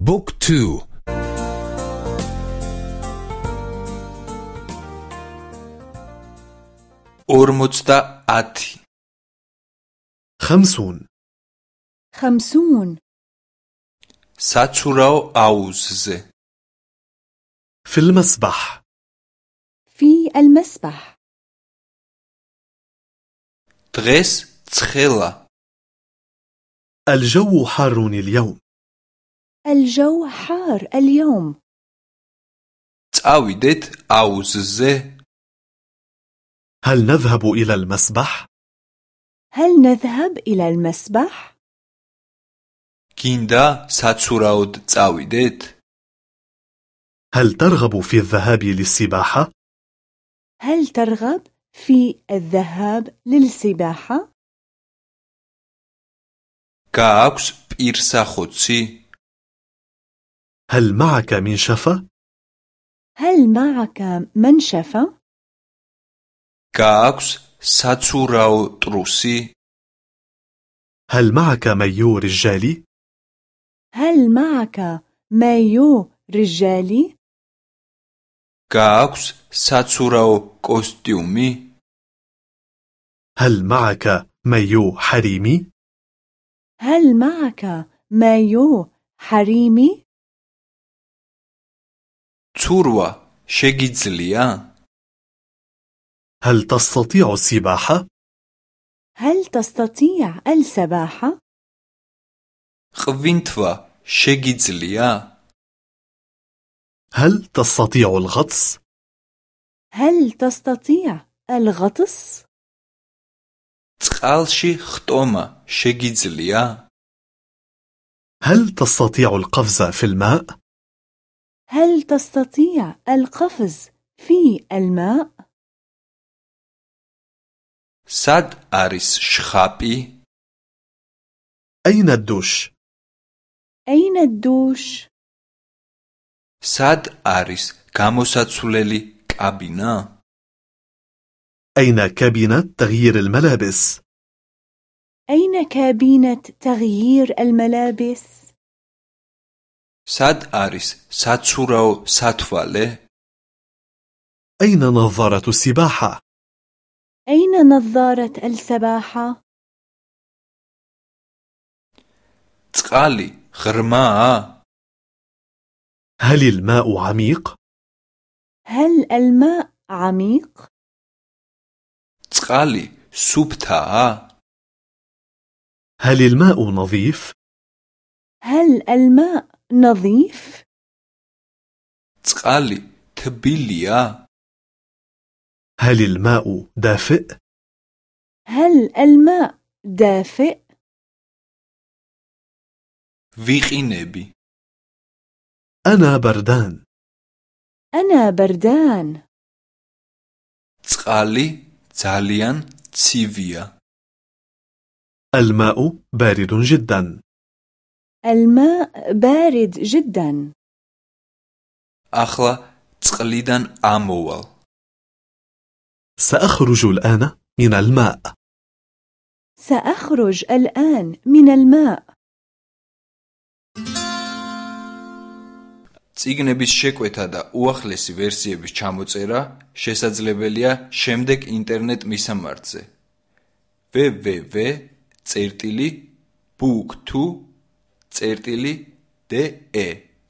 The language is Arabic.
Book two. ორმოცდაათი. خمسون. خمسون. საცურაო აუზზე. في المسبح. في المسبح. დღეს ცხელა. الجو حار اليوم. الجو حار اليوم წავიდეთ აუზზე هل نذهب إلى المسبح؟ هل نذهب إلى المسبح؟ გინდა საცურაოდ წავიდეთ هل ترغب في الذهاب للسباحة؟ هل ترغب في الذهاب للسباحة؟ გააქვს პირსახოცი هل معك منشفة؟ هل معك منشفة؟ გააქვს საცურაო ტრუსი هل معك مايو رجالي؟ هل معك مايو رجالي؟ გააქვს საცურაო კოსტიუმი هل معك مايو حريمي؟ هل معك مايو حريمي؟ ცურვა შეგიძლია هل تستطيع السباحة؟ هل تستطيع السباحة؟ ყვინთვა შეგიძლია هل تستطيع الغطس؟ هل تستطيع الغطس؟ წყალში ხტომა შეგიძლია هل تستطيع القفز في الماء؟ هل تستطيع القفز في الماء؟ სად არის შხაპი أين الدوش؟ أين الدوش؟ სად არის გამოსაცვლელი კაბინა أين كابينة تغيير الملابس؟ أين كابينة تغيير الملابس؟ სად არის საცურაო სათვალე أين نظارة السباحة؟ أين نظارة السباحة؟ წყალი ღრმაა هل الماء عميق؟ هل الماء عميق؟ წყალი სუფთაა هل الماء نظيف؟ هل الماء نظيف؟ წყალი თბილია هل الماء دافئ؟ هل الماء دافئ؟ ვიყინები أنا بردان أنا بردان წყალი ძალიან ცივია الماء بارد جدا الماء بارد جدا ახლა წყლიდან ამოვალ سأخرج الآن من الماء سأخرج الآن من الماء ციგნების შეკვეთა და უახლესი ვერსიების ჩამოწერა შესაძლებელია შემდეგ ინტერნეტ მისამართზე წერტილი დე ე